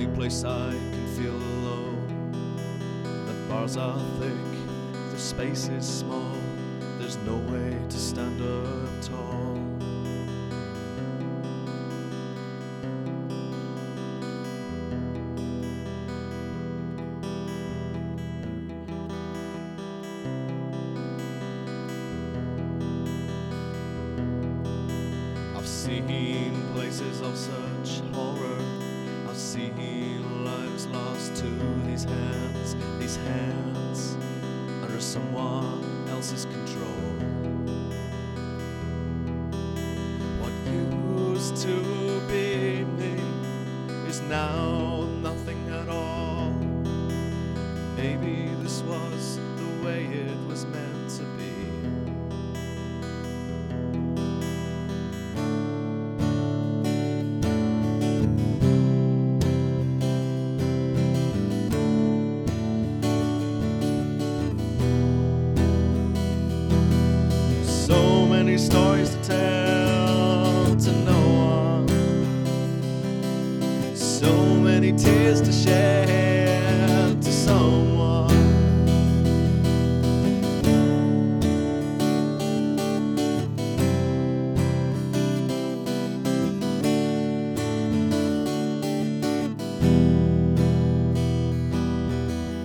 only place I can feel alone. The bars are thick, the space is small, there's no way to stand up tall. I've seen places of such horror. I've seen lives lost to these hands, these hands under someone else's control. What used to be me is now nothing at all. Maybe this was the way it was meant many stories to tell to no one. So many tears to share to someone.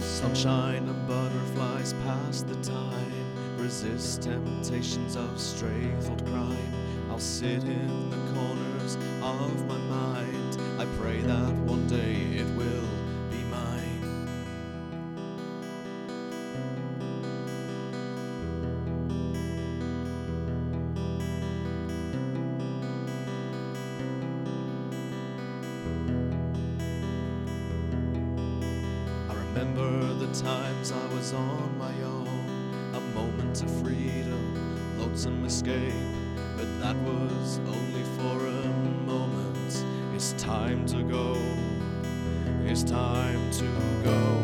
Sunshine and butterflies pass the time. Resist temptations of stray thought crime. I'll sit in the corners of my mind. I pray that one day it will be mine. I remember the times I was on my own, moment of freedom, lonesome escape. But that was only for a moment. It's time to go. It's time to go.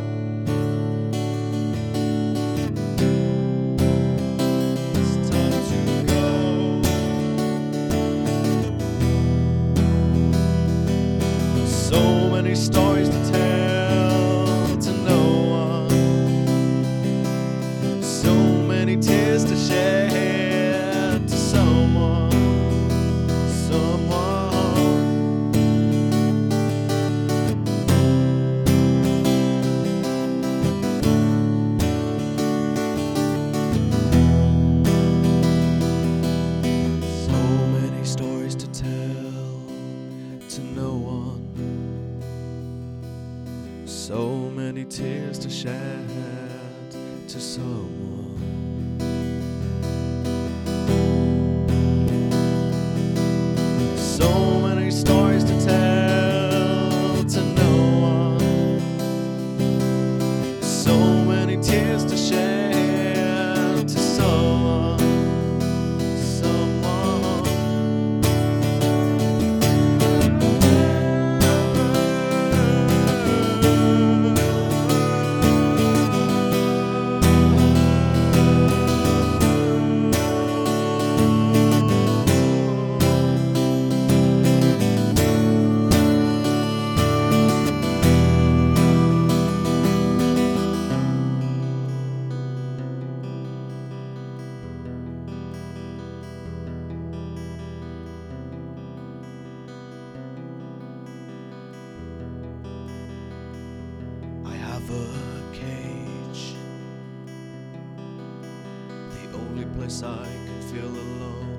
It's time to go. So many stories to tell So many tears to shed to someone. Place I can feel alone.